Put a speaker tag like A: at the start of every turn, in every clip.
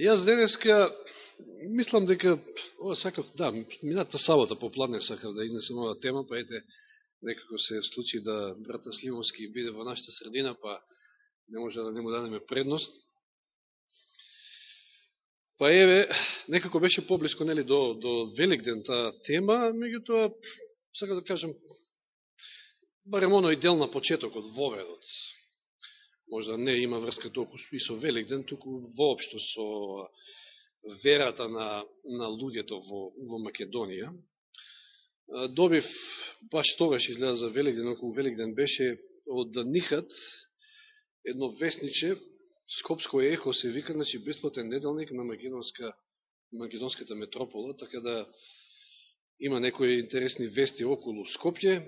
A: Јас денеска мислам дека ова сакав, да, мината сабота попладне сакав да изнесем ова тема, па ете некако се случи да брата Сливовски биде во нашата средина, па не може да не му дадеме предност. Па еве, некако беше поблиско нели до до Великден таа тема, меѓутоа сакам да кажам барем оној дел на почетокот воведот можда не има врска толку и со Великден, туку воопшто со верата на, на луѓето во, во Македонија. Добив, баш тогаш изгледа за Великден, околу Великден беше од Нихат, едно вестниче, Скопско ехо се вика, значи бесплатен неделник на македонска, македонската метропола, така да има некои интересни вести околу Скопје,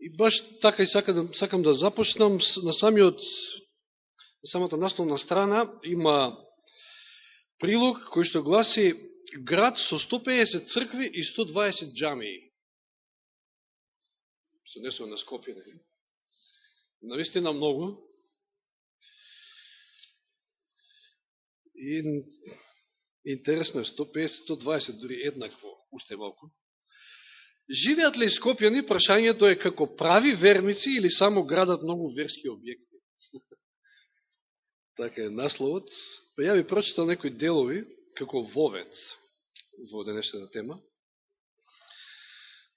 A: И баш така и сакам, да, сакам да започнам на самиот на самата насловна страна има прилог кој што гласи град со 150 цркви и 120 джамии. Се несува на Скопје, нели? Навистина многу. И интересно е 150, 120, дури еднакво, уште малку. Живеат ли скопјани, прашањето е како прави верници или само градат многу верски објекти? така е насловот. Па ја ви прочитал некои делови, како вовец, во денешната тема.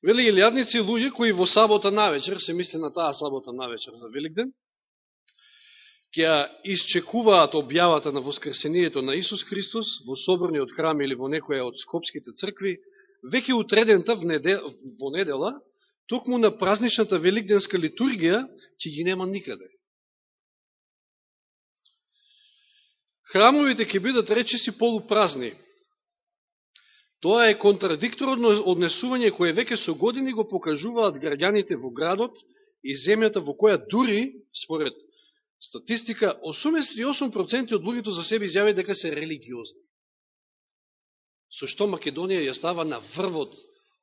A: Вели илјадници луѓе кои во сабота навечер, се мисли на таа сабота навечер за Великден, ќе исчекуваат објавата на воскресението на Исус Христос во соборниот храм или во некоја од скопските цркви, веќе утредента во недела, токму на празничната великденска литургија, ќе ги нема никаде. Храмовите ќе бидат речиси полупразни. Тоа е контрадикторно однесување кое веќе со години го покажуваат граѓаните во градот и земјата во која дури, според статистика, 88% од луѓето за себе изјави дека се религиозни со што Македонија ја става на врвот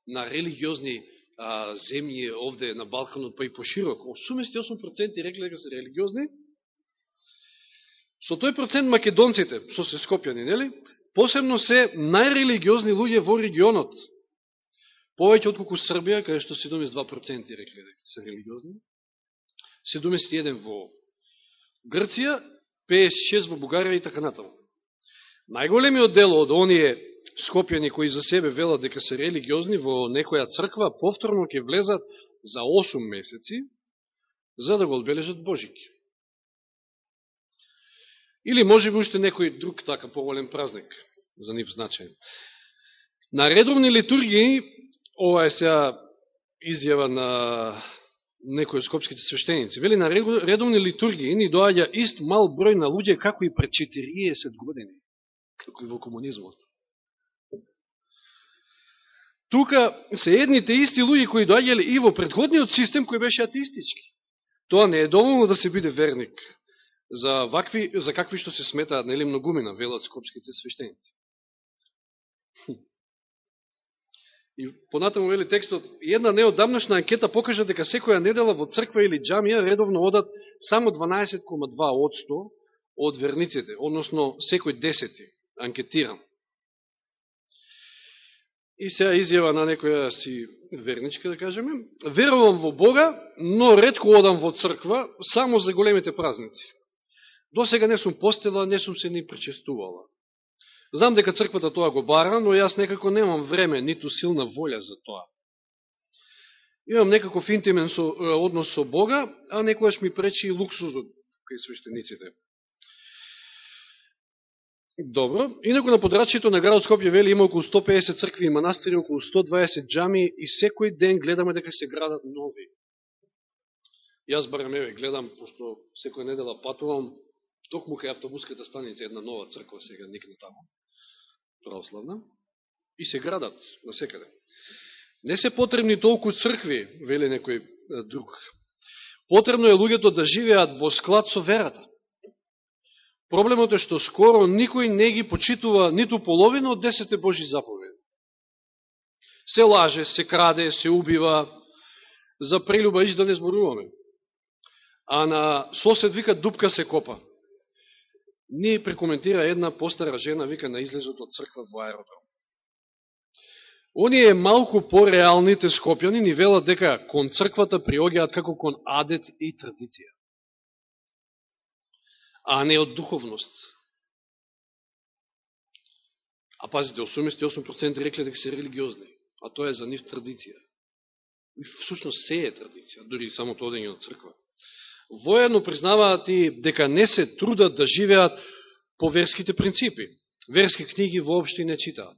A: на религиозни а, земји овде на Балканот, па и поширок. 88% рекле дека се религиозни. Со тој процент македонците, со се скопјани, нели? Посебно се најрелигиозни луѓе во регионот. Повеќе отколку Србија, каде што 72% рекле дека се религиозни. 71 во Грција, 56 во Бугарија и така натаму. Најголемиот дел од оние скопјани кои за себе велат дека се религиозни во некоја црква, повторно ќе влезат за 8 месеци, за да го одбележат Божики. Или може би уште некој друг така поголем празник за нив значаен. На редовни литургии, ова е сега изјава на некои скопските свештеници, вели на редовни литургии ни доаѓа ист мал број на луѓе како и пред 40 години, како и во комунизмот. Тука се едните исти луѓе кои доаѓале и во предходниот систем кој беше атеистички. Тоа не е доволно да се биде верник за, вакви, за какви што се сметаат, нели многумина, велат скопските свештеници. И понатаму вели текстот, една неодамнашна анкета покажа дека секоја недела во црква или джамија редовно одат само 12,2% од верниците, односно секој десети анкетиран. И сега изјава на некоја си верничка, да кажеме, верувам во Бога, но редко одам во црква, само за големите празници. До сега не сум постела, не сум се ни причестувала. Знам дека црквата тоа го бара, но јас некако немам време, ниту силна волја за тоа. Имам некаков интимен со, однос со Бога, а некојаш ми пречи и луксузот кај свештениците. Добро. Инако на подрачието на градот Скопје вели има околу 150 цркви и манастири, околу 120 джами и секој ден гледаме дека се градат нови. Јас барем еве гледам, пошто секој недела патувам, токму кај автобуската станица една нова црква сега никне таму. православна, и се градат на секаде. Не се потребни толку цркви, вели некој друг. Потребно е луѓето да живеат во склад со верата. Проблемот е што скоро никој не ги почитува ниту половина од десете Божи заповеди. Се лаже, се краде, се убива, за прелюба иш да не зборуваме. А на сосед вика дупка се копа. ни прекоментира една постара жена, вика на излезот од црква во аеродром. Оние малку пореалните скопјани ни велат дека кон црквата приогиат како кон адет и традиција, а не од духовност. А пазите, 88% рекле дека се религиозни, а тоа е за нив традиција. И всушност се е традиција, дори само тоа одење од црква. Воедно признаваат и дека не се трудат да живеат по верските принципи. Верски книги воопшти не читаат.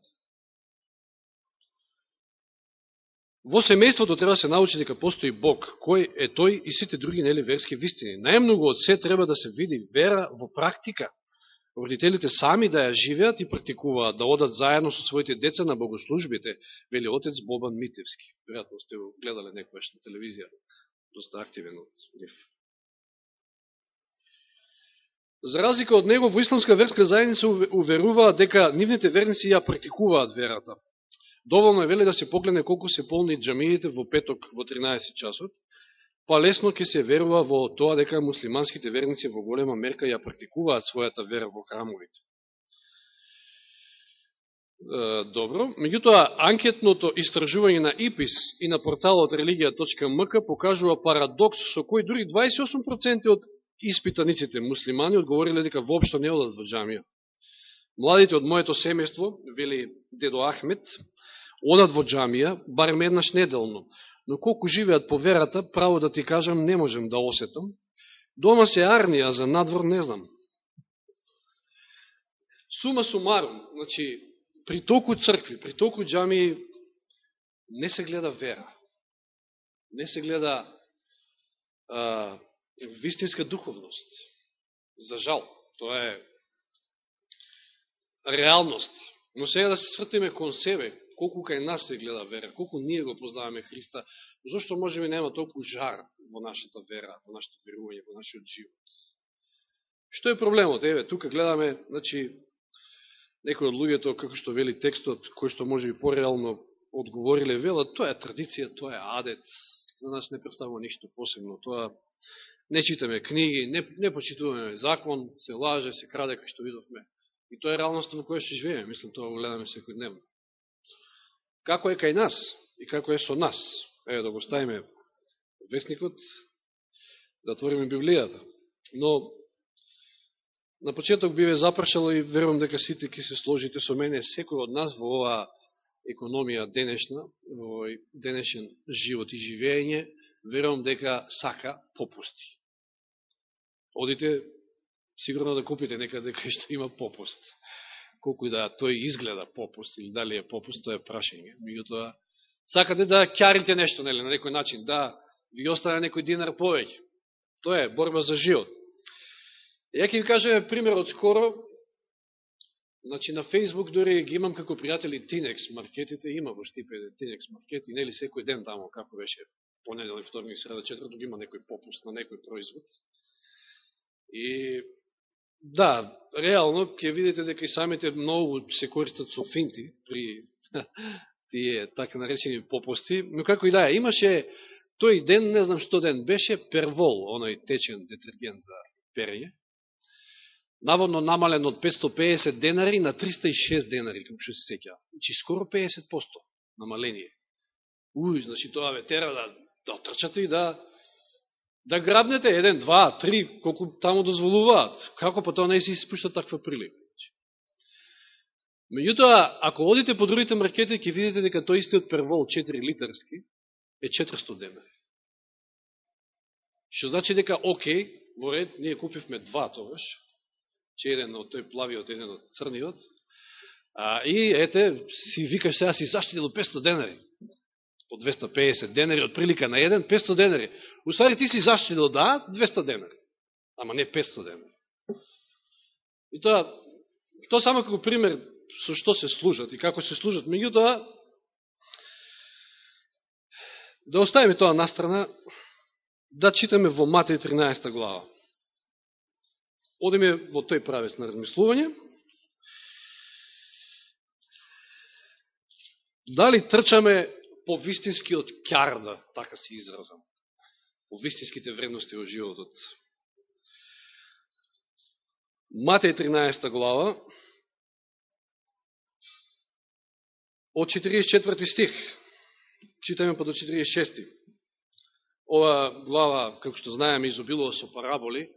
A: Во семејството треба да се научи дека постои Бог, кој е тој и сите други нели верски вистини. Најмногу од се треба да се види вера во практика. Родителите сами да ја живеат и практикуваат, да одат заедно со своите деца на богослужбите, вели отец Бобан Митевски. Веројатно сте го гледале некојаш на телевизија, доста активен од нив. За разлика од него, во исламска верска заедница уверуваат дека нивните верници ја практикуваат верата. Доволно е веле да се погледне колку се полни джамиите во петок во 13 часот, па лесно ќе се верува во тоа дека муслиманските верници во голема мерка ја практикуваат својата вера во храмовите. Добро. Меѓутоа, анкетното истражување на ИПИС и на порталот религија.мк покажува парадокс со кој дури 28% од испитаниците муслимани одговориле дека воопшто не одат во джамија. Младите од моето семејство, вели дедо Ахмет, одат во джамија, барем еднаш неделно. Но колку живеат по верата, право да ти кажам, не можем да осетам. Дома се арнија, за надвор не знам. Сума сумарум, значи, при толку цркви, при толку джами, не се гледа вера. Не се гледа а, вистинска духовност. За жал, тоа е реалност. Но сега да се свртиме кон себе, колку кај нас се гледа вера, колку ние го познаваме Христа, зашто може би нема толку жар во нашата вера, во нашето верување, во нашиот живот. Што е проблемот? Еве, тука гледаме, значи, некои од луѓето, како што вели текстот, кој што може би пореално одговориле, велат, тоа е традиција, тоа е адец, за нас не представува ништо посебно, тоа не читаме книги, не, не почитуваме закон, се лаже, се краде, како што видовме. И тоа е реалноста во која што живееме, мислам, тоа го гледаме секој дневно како е кај нас и како е со нас. Еве да го ставиме вестникот, да отвориме Библијата. Но на почеток биве запрашало и верувам дека сите ќе се сложите со мене, секој од нас во оваа економија денешна, во денешен живот и живење, верувам дека сака попусти. Одите сигурно да купите некаде кај што има попуст колку и да тој изгледа попуст, или дали е попуст, тоа е прашање. Меѓутоа, сакате да кјарите нешто, нели, на некој начин, да ви остане некој динар повеќе. Тоа е борба за живот. Ја ќе ви кажеме пример од скоро, Значи на Facebook дори ги имам како пријатели Tinex маркетите, има во Штипе Tinex маркети, нели секој ден тамо, како беше понеделник, вторник, среда, четврток, има некој попуст на некој производ. И Да, реално ќе видите дека и самите многу се користат со финти при тие така наречени попости. но како и да е, имаше тој ден, не знам што ден беше, первол, оној течен детергент за перење, наводно намален од 550 денари на 306 денари, како што се сеќа. Значи, скоро 50% намаление. Уј, значи тоа ве тера да, да трчате и да да грабнете еден, два, три, колку таму дозволуваат. Како па тоа не се испушта таква прилика? Меѓутоа, ако одите по другите маркети, ќе видите дека тој истиот первол 4 литарски е 400 денари. Што значи дека, окей, во ред, ние купивме два тогаш, че еден од тој плавиот, еден од црниот, а, и ете, си викаш сега си заштитил 500 денари по 250 денари, од прилика на еден, 500 денари. Устари ти си заштитил, да, 200 денари. Ама не 500 денари. И тоа, тоа само како пример со што се служат и како се служат. Меѓутоа, да оставиме тоа настрана, да читаме во Матеј 13 глава. Одиме во тој правец на размислување. Дали трчаме по вистинскиот кјарда, така се изразам, по вистинските вредности во животот. Матеј 13 глава, од 44 стих. Читаме па до 46. Ова глава, како што знаеме, изобилува со параболи,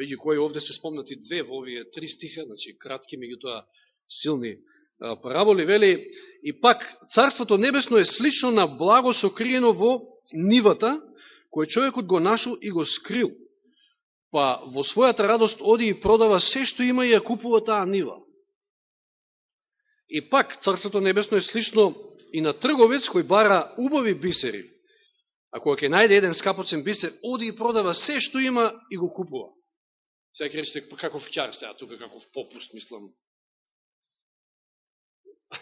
A: меѓу кои овде се спомнати две во овие три стиха, значи кратки, меѓутоа силни параболи, вели, и пак Царството Небесно е слично на благо сокриено во нивата, кој човекот го нашол и го скрил. Па во својата радост оди и продава се што има и ја купува таа нива. И пак Царството Небесно е слично и на трговец кој бара убави бисери. А кога ќе најде еден скапоцен бисер, оди и продава се што има и го купува. Сега ќе речете па каков ќар сега, тука каков попуст, мислам.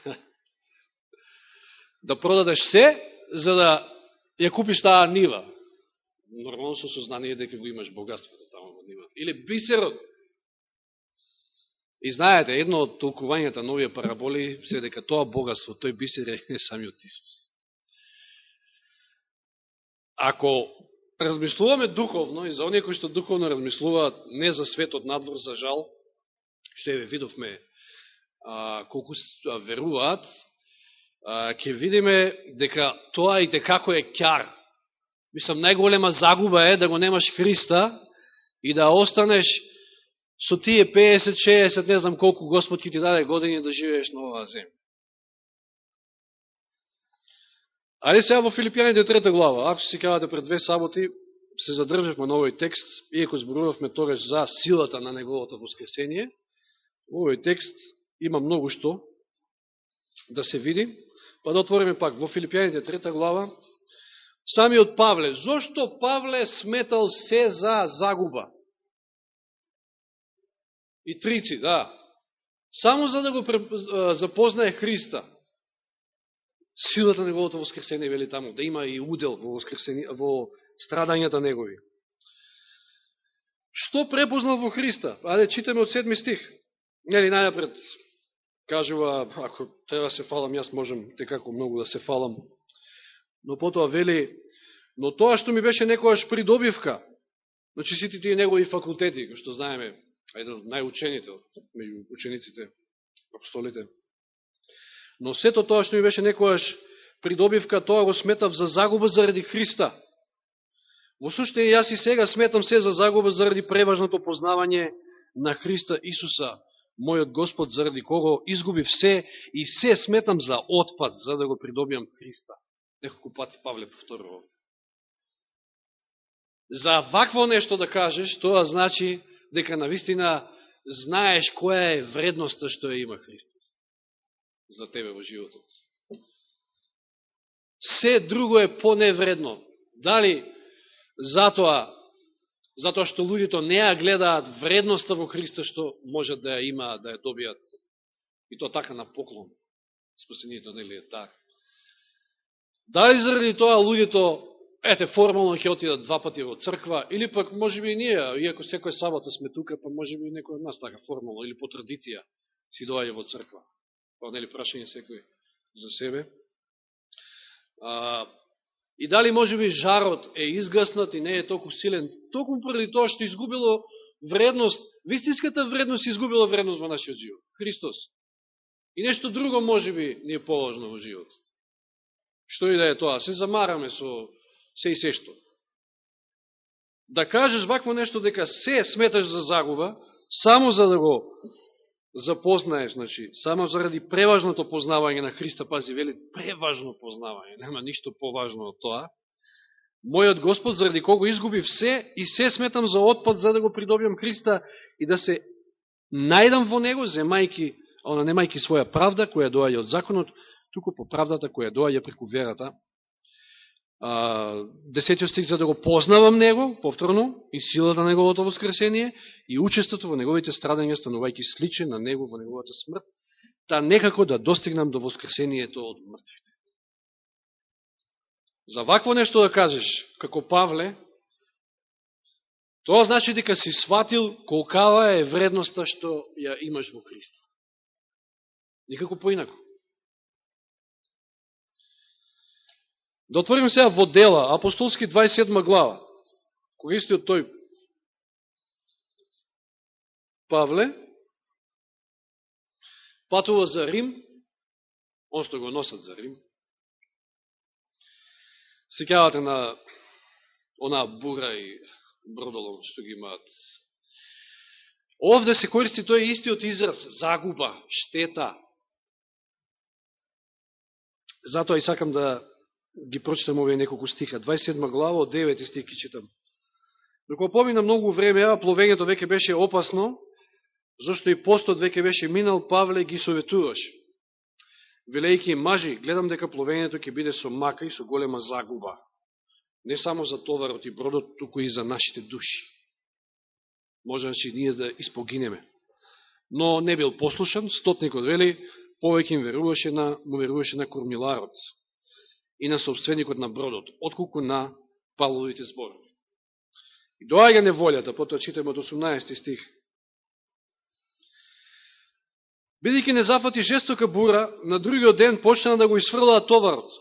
A: да продадеш се, за да ја купиш таа нива. Нормално со сознание дека го имаш богатството таму, во нивата. Или бисерот. И знаете, едно од толкувањата на овие параболи се дека тоа богатство, тој бисер е самиот Исус. Ако размислуваме духовно и за оние кои што духовно размислуваат не за светот надвор, за жал, што е видовме а, колку веруваат, ќе видиме дека тоа и како е кјар. Мислам, најголема загуба е да го немаш Христа и да останеш со тие 50, 60, не знам колку Господ ќе ти даде години да живееш на оваа земја. Али сега во Филипијаните трета глава, ако си кавате пред две саботи, се задржавме на овој текст, иеко зборувавме тогаш за силата на неговото воскресение, овој текст има многу што да се види. Па да отвориме пак во Филипјаните трета глава, самиот Павле, зошто Павле сметал се за загуба? И трици, да. Само за да го запознае Христа силата на неговото воскресение, вели таму, да има и удел во, во страдањата негови. Што препознал во Христа? Аде, читаме од седми стих. Нели, најапред, кажува, ако треба да се фалам, јас можем текако многу да се фалам. Но потоа вели, но тоа што ми беше некојаш придобивка, значи сите тие негови факултети, кои што знаеме, еден од најучените меѓу учениците, апостолите, Но сето тоа што ми беше некојаш придобивка, тоа го сметав за загуба заради Христа. Во суштини, јас и сега сметам се за загуба заради преважното познавање на Христа Исуса, мојот Господ, заради кого изгубив се и се сметам за отпад, за да го придобијам Христа. Неколку пати Павле повторува. За вакво нешто да кажеш, тоа значи дека на вистина знаеш која е вредноста што ја има Христос за тебе во животот. Се друго е поневредно. Дали затоа, затоа што луѓето не ја гледаат вредноста во Христа што можат да ја имаат, да ја добијат. И то така на поклон. Спасението нели е така. Дали заради тоа луѓето ете, формално ќе отидат два пати во црква, или пак, може би и ние, иако секој сабота сме тука, па може би некој од нас така формално, или по традиција, си доаѓа во црква. Па, нели, прашање секој за себе. А, и дали може би жарот е изгаснат и не е толку силен, толку поради тоа што изгубило вредност, вистинската вредност изгубила вредност во нашиот живот. Христос. И нешто друго може би не е положно во животот. Што и да е тоа, се замараме со се и се што. Да кажеш вакво нешто дека се сметаш за загуба, само за да го запознаеш, значи, само заради преважното познавање на Христа, пази, вели, преважно познавање, нема ништо поважно од тоа, мојот Господ, заради кого изгубив се, и се сметам за отпад, за да го придобиам Христа и да се најдам во Него, земајки, она немајки своја правда, која доаѓа од законот, туку по правдата која доаѓа преку верата десетиот да стих за да го познавам него, повторно, и силата на неговото воскресение, и учеството во неговите страдања, станувајќи сличен на него во неговата смрт, та некако да достигнам до воскресението од мртвите. За вакво нешто да кажеш, како Павле, тоа значи дека си сватил колкава е вредноста што ја имаш во Христа. Никако поинако. Да отворим сега во дела, апостолски 27 глава, кој истиот тој Павле, патува за Рим, он што го носат за Рим. Секјавате на онаа бура и бродолом што ги имаат. Овде се користи тој истиот израз, загуба, штета. Затоа и сакам да ги прочитам овие неколку стиха. 27 глава, од 9 стих ги читам. Докато помина многу време, а пловењето веќе беше опасно, зашто и постот веќе беше минал, Павле ги советуваше. Велејки мажи, гледам дека пловењето ќе биде со мака и со голема загуба. Не само за товарот и бродот, туку и за нашите души. Може да значи ние да испогинеме. Но не бил послушан, стотникот вели, повеќе им веруваше на, му веруваше на кормиларот и на собственикот на бродот, отколку на Павловите зборови. И доаѓа неволјата, потоа читаме од 18 стих. Бидејќи не зафати жестока бура, на другиот ден почнаа да го изфрлаат товарот.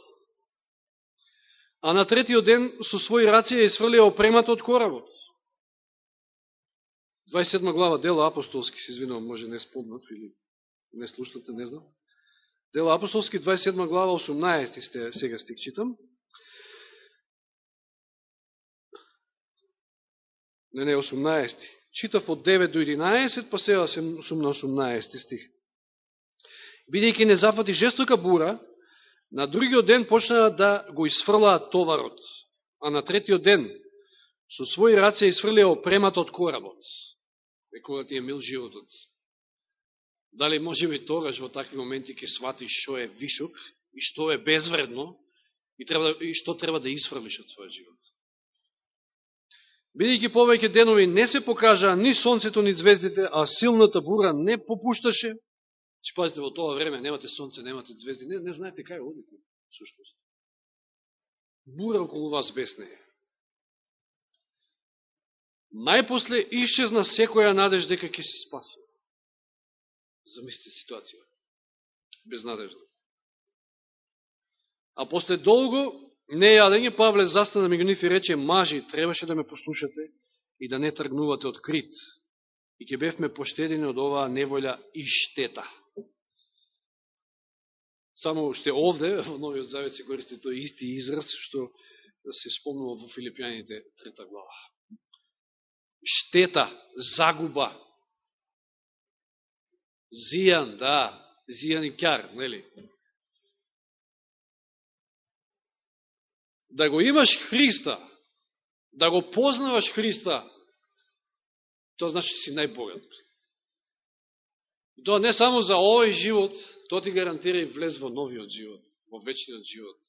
A: А на третиот ден со своји раци ја изфрлија опремата од коработ. 27 глава дела апостолски, се извинувам, може не спомнат или не слушате, не знам. Дела апостолски, 27 глава, 18 сте, сега стик читам. Не, не, 18. Читав од 9 до 11, па сега сум на 18 стих. Бидејќи не зафати жестока бура, на другиот ден почнаа да го изфрлаат товарот, а на третиот ден со своји раце изфрлија опремат од коработ. Некога ти е мил животот. Дали можеме тогаш во такви моменти ќе сватиш што е вишок и што е безвредно и, треба, да, и што треба да исфрлиш од својот живот. Бидејќи повеќе денови не се покажаа ни сонцето, ни звездите, а силната бура не попушташе, че пазите во тоа време немате сонце, немате звезди, не, не знаете кај одите, сушност. Бура околу вас бесне е. Најпосле исчезна секоја надеж дека ќе се спаси. Замислите ситуација. Безнадежно. А после долго не јадење, Павле застана меѓу ниф и рече, мажи, требаше да ме послушате и да не тргнувате од крит. И ќе бевме поштедени од оваа неволја и штета. Само уште овде, во Новиот Завет се користи тој исти израз, што се спомнува во Филипјаните трета глава. Штета, загуба, зијан, да, зијан и кјар, нели? да го имаш Христа, да го познаваш Христа, тоа значи си најбогат. Тоа не само за овој живот, тоа ти гарантира и влез во новиот живот, во вечниот живот.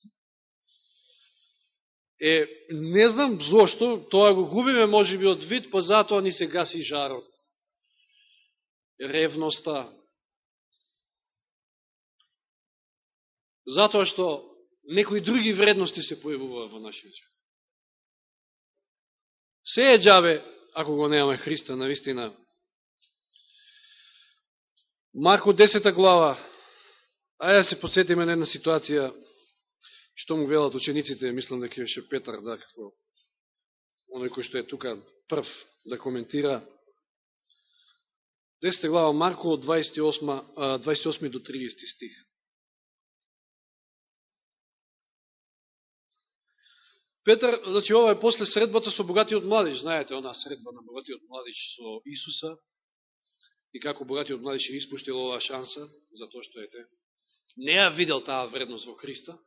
A: Е, не знам зошто, тоа го губиме може би од вид, па затоа ни се гаси жарот. Ревноста. Затоа што некои други вредности се појавува во нашиот живот. Се е джабе, ако го немаме Христа, на вистина. Марко 10 глава, ајде да се подсетиме на една ситуација, што му велат учениците, мислам дека беше Петар, да, како оној кој што е тука прв да коментира. 10 глава Марко од 28, 28 до 30 стих. Петар, значи ова е после средбата со богатиот младиш, знаете, она средба на богатиот младиш со Исуса, и како богатиот младиш е испуштил оваа шанса, затоа што ете, не ја видел таа вредност во Христа,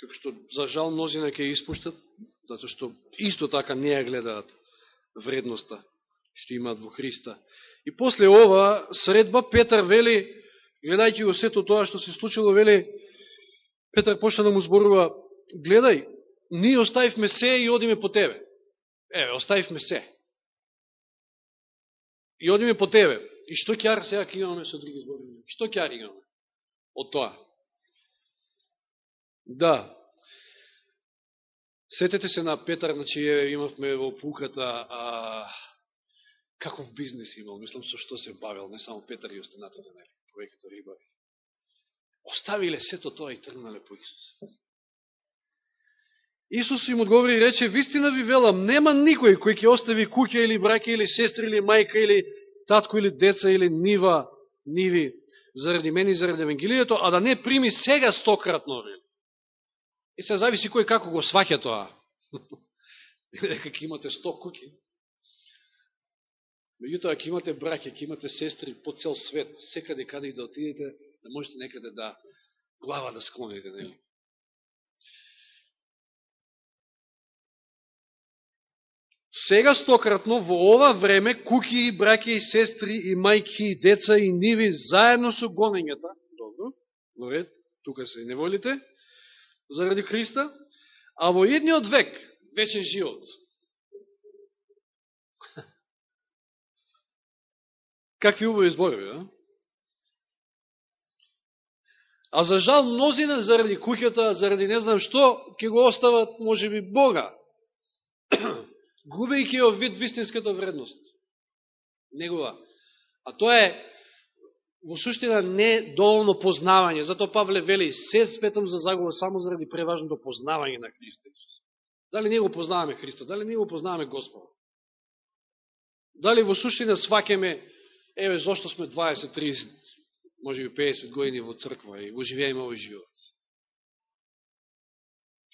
A: како што за жал мнозина ќе испуштат, затоа што исто така не ја гледаат вредноста што имаат во Христа. И после ова средба Петар вели, гледајќи го сето тоа што се случило, вели, Петар почна да му зборува, гледај, ние оставивме се и одиме по тебе. Еве, оставивме се. И одиме по тебе. И што кјар сега ќе имаме со други зборови? Што кјар имаме од тоа? Да. Сетете се на Петар, значи имавме во пуката а, каков бизнес имал, мислам со што се бавил, не само Петар и останатите, нели, повеќето рибари. Оставиле сето тоа и тргнале по Исус. Исус им одговори и рече, вистина ви велам, нема никој кој ќе остави куќа или браке или сестри или мајка или татко или деца или нива, ниви, заради мене и заради Евангелието, а да не прими сега стократно, вели. И се зависи кој како го сваќа тоа. Дека ќе имате сто куќи? Меѓутоа, ќе имате браке, ќе имате сестри по цел свет, секаде каде и да отидете, да можете некаде да глава да склоните, нели? Сега стократно во ова време куки и браке и сестри и мајки и деца и ниви заедно со гонењата, добро, во ред, тука се и неволите, заради Христа, а во едниот век вечен живот. Какви убави зборови, а? А за жал мнозина заради куќата, заради не знам што, ќе го остават, може би, Бога губејќи ја вид вистинската вредност. Негова. А тоа е во суштина недоволно познавање. Затоа Павле вели, се светам за загуба само заради преважното познавање на Христа Исус. Дали ние го познаваме Христа? Дали ние го познаваме Господа? Дали во суштина свакеме, еве, зошто сме 20, 30, може би 50 години во црква и го живееме овој живот?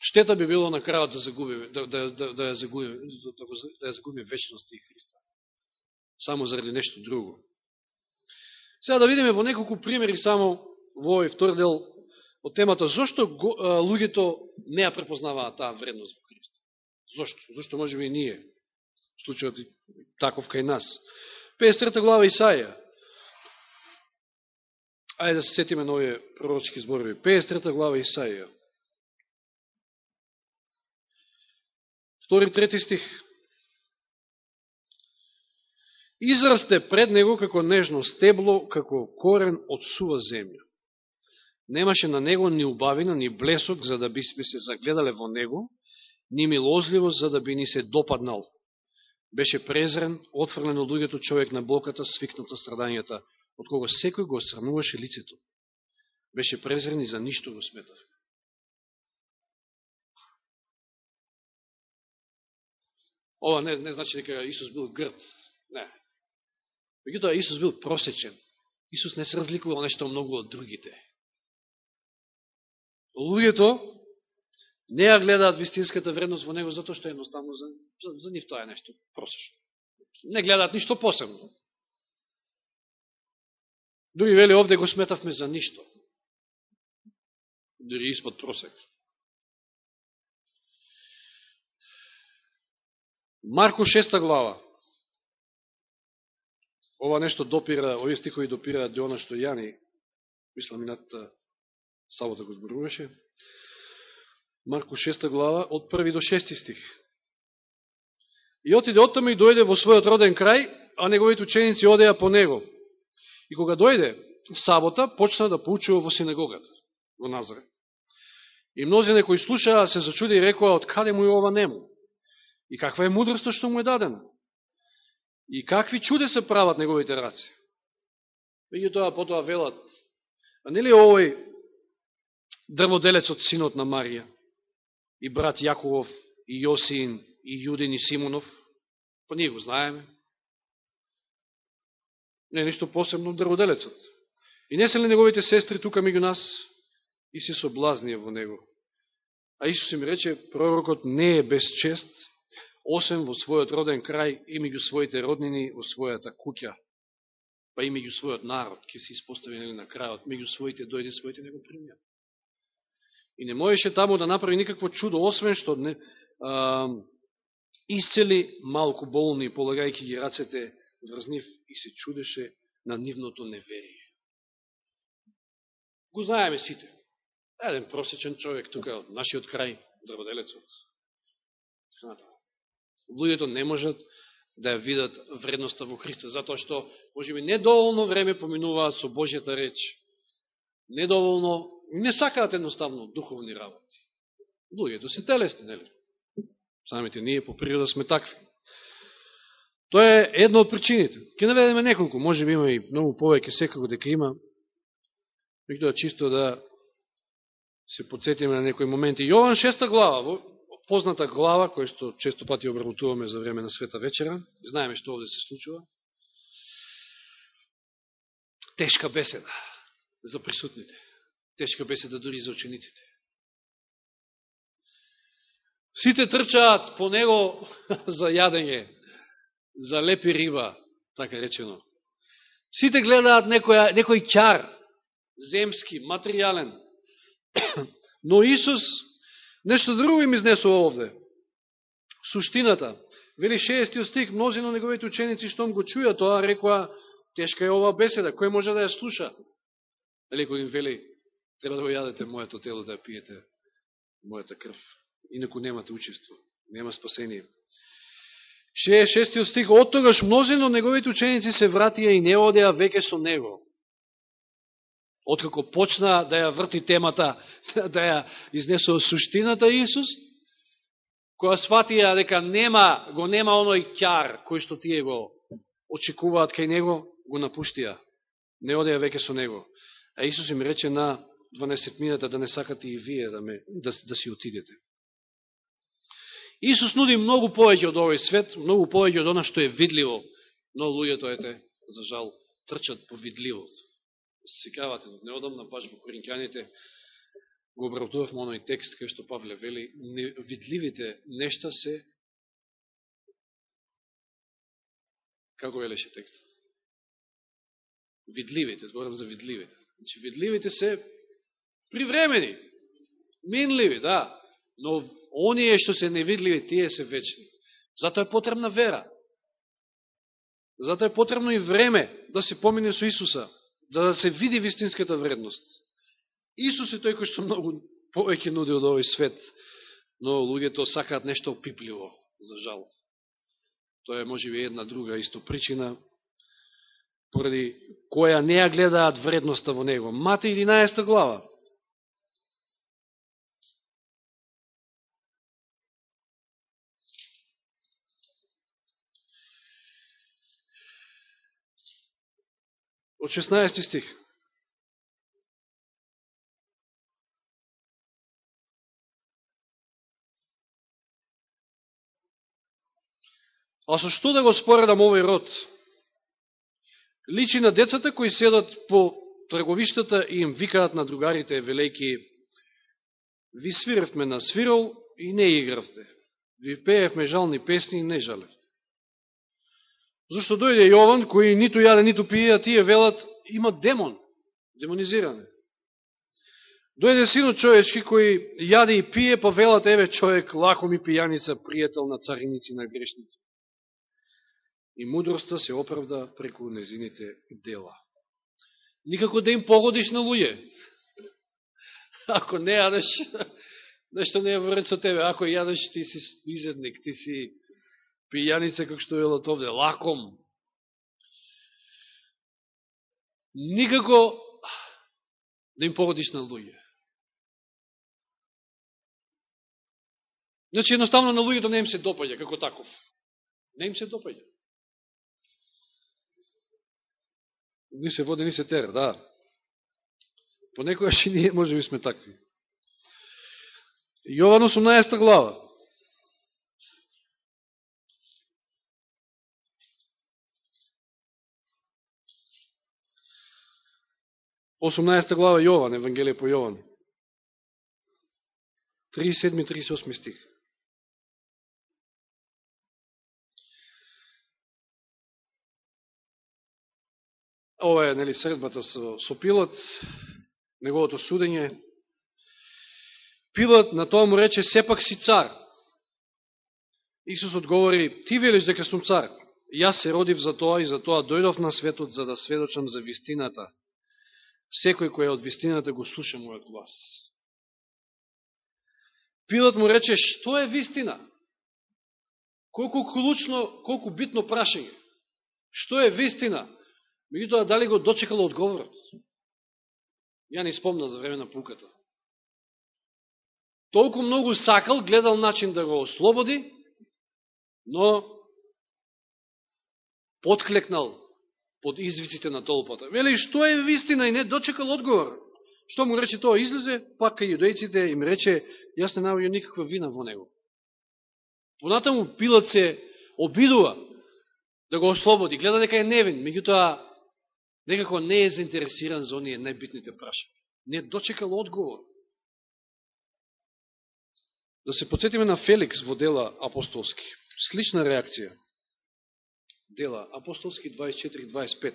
A: Штета би било на крајот да загубиме, да, да, да, да, ја загубиме, да, да, да ја загубиме вечност и Христа. Само заради нешто друго. Сега да видиме во неколку примери само во овој втор дел од темата зошто го, а, луѓето не ја препознаваат таа вредност во Христа. Зошто? Зошто може би и ние? Случајот таков кај нас. 53 глава Исаја. Ајде да се сетиме на овие пророчки зборови. 53 глава Исаја. Втори, трети стих. Израсте пред него како нежно стебло, како корен од сува земја. Немаше на него ни убавина, ни блесок, за да би се загледале во него, ни милозливост, за да би ни се допаднал. Беше презрен, отфрлен од луѓето човек на блоката, свикнато страданијата, од кого секој го срамуваше лицето. Беше презрен и за ништо го сметав. Ова не, не значи дека Исус бил грд. Не. Меѓутоа, Исус бил просечен. Исус не се разликувал нешто многу од другите. Луѓето не ја гледаат вистинската вредност во него, затоа што едноставно за, за, за нив тоа е нешто просечно. Не гледаат ништо посебно. Други вели, овде го сметавме за ништо. Дори испод просек. Марко 6 глава. Ова нешто допира, овие стихови допираат до она што Јани, мислам, минатата сабота го зборуваше. Марко 6 глава, од први до 6 стих. И отиде оттаме и дојде во својот роден крај, а неговите ученици одеа по него. И кога дојде сабота, почна да поучува во синагогата, во Назарет. И мнозине кои слушаа се зачуди и рекоа, од каде му е ова нему? И каква е мудроста што му е дадена? И какви чуде се прават неговите раци? Меѓу тоа, потоа велат, а нели овој дрводелецот синот на Марија, и брат Јаковов, и Јосиин, и Јудин, и Симонов? Па ние го знаеме. Не ништо посебно дрводелецот. И не се ли неговите сестри тука меѓу нас? И се соблазнија во него. А Исус им рече, пророкот не е без чест, осен во својот роден крај и меѓу своите роднини во својата куќа, па и меѓу својот народ, ќе се испостави на крајот, меѓу своите дојде, своите него примјат. И не можеше таму да направи никакво чудо, освен што не, а, исцели малку болни, полагајќи ги рацете врз нив и се чудеше на нивното неверие. Го знаеме сите. Еден просечен човек тука од нашиот крај, дрводелецот. Луѓето не можат да ја видат вредноста во Христа, затоа што, може би, недоволно време поминуваат со Божјата реч. Недоволно, не сакаат едноставно духовни работи. Луѓето се телесни, нели? Самите ние по природа сме такви. Тоа е една од причините. Ке наведеме неколку, може би има и многу повеќе секако дека има. Меѓутоа чисто да се подсетиме на некои моменти. Јован 6 глава, позната глава, која што често пати обработуваме за време на света вечера. Знаеме што овде се случува. тешка беседа за присутните. Тешка беседа дори за учениците. Сите трчаат по него за јадење, за лепи риба, така речено. Сите гледаат некој, некој ќар, земски, материјален. Но Исус нешто друго им изнесува овде. Суштината. Вели 6 стих, мнозино неговите ученици, штом го чуја тоа, рекоа, тешка е ова беседа, кој може да ја слуша? Дали кој им вели, треба да го јадете моето тело, да ја пиете мојата крв. инаку немате учество, нема спасение. 66 стих, од тогаш мнозина од неговите ученици се вратија и не одеа веќе со него. Откако почна да ја врти темата, да ја изнесува суштината Исус, која сватија дека нема, го нема оној ќар кој што тие го очекуваат кај него, го напуштија. Не одеа веќе со него. А Исус им рече на 12 мината да не сакате и вие да, ме, да, да си отидете. Исус нуди многу повеќе од овој свет, многу повеќе од она што е видливо, но луѓето, ете, за жал, трчат по видливот. Секавате, неодамна баш во Коринќаните го обработувавме оној текст кај што Павле вели, видливите нешта се Како велеше текстот? Видливите, зборам за видливите. Значи, видливите се привремени, минливи, да, но оние што се невидливи, тие се вечни. Затоа е потребна вера. Затоа е потребно и време да се помине со Исуса, за да се види вистинската вредност. Исус е тој кој што многу повеќе нуди од овој свет, но луѓето сакаат нешто опипливо, за жал. Тоа е може би една друга исто причина, поради која не ја гледаат вредноста во него. Мате 11 глава. Од 16 стих. А со што да го споредам овој род? Личи на децата кои седат по трговиштата и им викаат на другарите, велејки, ви свиревме на свирол и не игравте. Ви пеевме жални песни и не жалевте. Зошто дојде Јован, кој ниту јаде, ниту пие, а тие велат, има демон, демонизиране. Дојде синот човечки кој јаде и пие, па велат, еве човек, лахом и пијаница, пријател на цариници на грешници. И мудроста се оправда преку незините дела. Никако да им погодиш на луѓе. Ако не јадеш, нешто не е во ред со тебе. Ако јадеш, ти си изедник, ти си пијаница, како што велат овде, лаком. Никако да им погодиш на луѓе. Значи, едноставно на луѓето не им се допаѓа, како таков. Не им се допаѓа. Ни се води, ни се тер. да. Понекојаш и ние може би сме такви. Јован 18 глава. 18 глава Јован, Евангелие по Јован. 37-38 стих. Ова е нели, средбата со, со Пилот, неговото судење. Пилот на тоа му рече, сепак си цар. Исус одговори, ти велиш дека сум цар. Јас се родив за тоа и за тоа дојдов на светот за да сведочам за вистината секој кој е од вистината го слуша мојот глас. Пилот му рече, што е вистина? Колку клучно, колку битно прашање. Што е вистина? Меѓутоа, дали го дочекало одговорот? Ја не спомна за време на пуката. Толку многу сакал, гледал начин да го ослободи, но подклекнал под извиците на толпата. Вели, што е вистина и не дочекал одговор. Што му рече тоа излезе, пак кај јудејците им рече, јас не наоѓам никаква вина во него. Понатаму Пилат се обидува да го ослободи, гледа дека е невин, меѓутоа некако не е заинтересиран за оние најбитните прашања. Не дочекал одговор. Да се подсетиме на Феликс во дела апостолски. Слична реакција. Дела апостолски 24-25.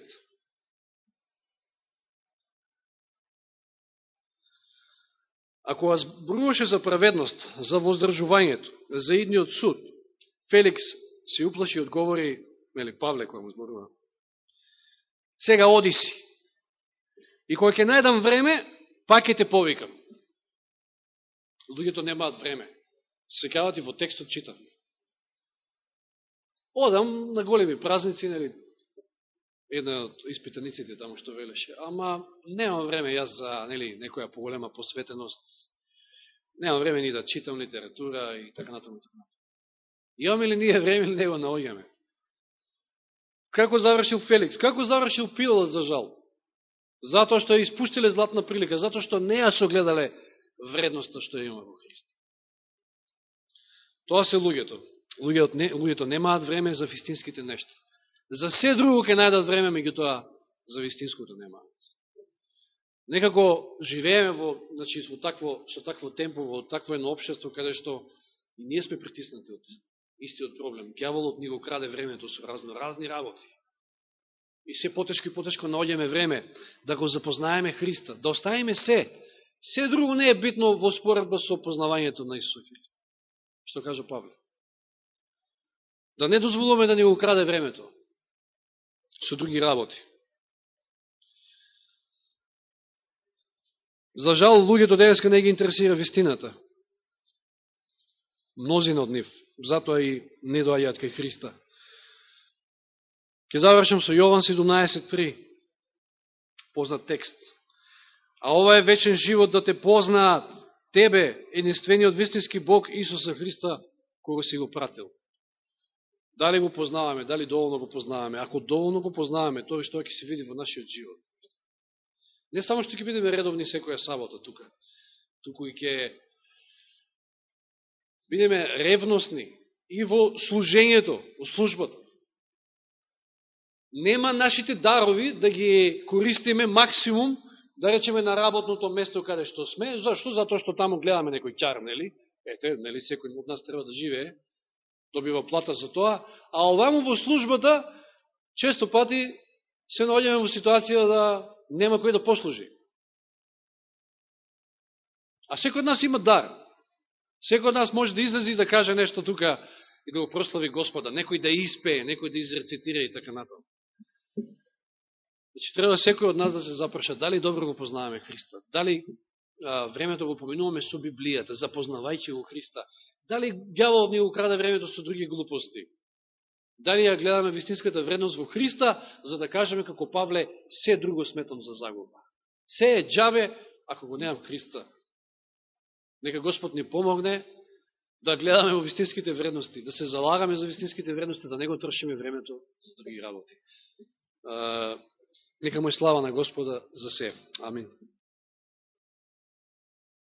A: Ако вас бруваше за праведност, за воздржувањето, за идниот суд, Феликс се уплаши и одговори, мели Павле кој му зборува, сега оди си. И кој ќе најдам време, пак ќе те повикам. Луѓето немаат време. Секават и во текстот читам. Одам на големи празници, нели, една од испитаниците таму што велеше. Ама немам време јас за нели, некоја поголема посветеност. Немам време ни да читам литература и така натаму. Така натаму. Имаме ли ние време или не го наоѓаме? Како завршил Феликс? Како завршил Пилот за жал? Затоа што ја испуштиле златна прилика, затоа што не ја согледале вредноста што има во Христа. Тоа се луѓето. Луѓето, не, луѓето немаат време за вистинските нешта. За се друго ќе најдат време, меѓутоа за вистинското немаат. Некако живееме во, значи, во такво, со такво темпо, во такво едно обшество, каде што и ние сме притиснати од истиот проблем. Дјаволот ни го краде времето со разно разни работи. И се потешко и потешко наоѓаме време да го запознаеме Христа, да оставиме се. Се друго не е битно во споредба со познавањето на Исуса Христа. Што кажа Павле? Да не дозволуваме да ни го краде времето со други работи. За жал, луѓето денеска не ги интересира вистината. Мнозина од нив. Затоа и не доаѓаат кај Христа. Ке завршам со Јован 17.3. Познат текст. А ова е вечен живот да те познаат тебе, единствениот вистински Бог Исуса Христа, кога си го пратил. Дали го познаваме, дали доволно го познаваме. Ако доволно го познаваме, тоа што ќе се види во нашиот живот. Не само што ќе бидеме редовни секоја сабота тука, туку и ќе бидеме ревносни и во служењето, во службата. Нема нашите дарови да ги користиме максимум, да речеме на работното место каде што сме. Зашто? Затоа што таму гледаме некој ќар, нели? Ете, нели секој од нас треба да живее добива плата за тоа, а оваму во службата, често пати се наоѓаме во ситуација да нема кој да послужи. А секој од нас има дар. Секој од нас може да излези и да каже нешто тука и да го прослави Господа, некој да испее, некој да изрецитира и така натаму. Значи, треба секој од нас да се запраша дали добро го познаваме Христа, дали а, времето го поминуваме со Библијата, запознавајќи го Христа, Дали гјаволот ни украда времето со други глупости? Дали ја гледаме вистинската вредност во Христа, за да кажеме како Павле, се друго сметам за загуба. Се е джаве, ако го немам Христа. Нека Господ ни помогне да гледаме во вистинските вредности, да се залагаме за вистинските вредности, да не го трошиме времето за други работи. Нека му е слава на Господа за се. Амин.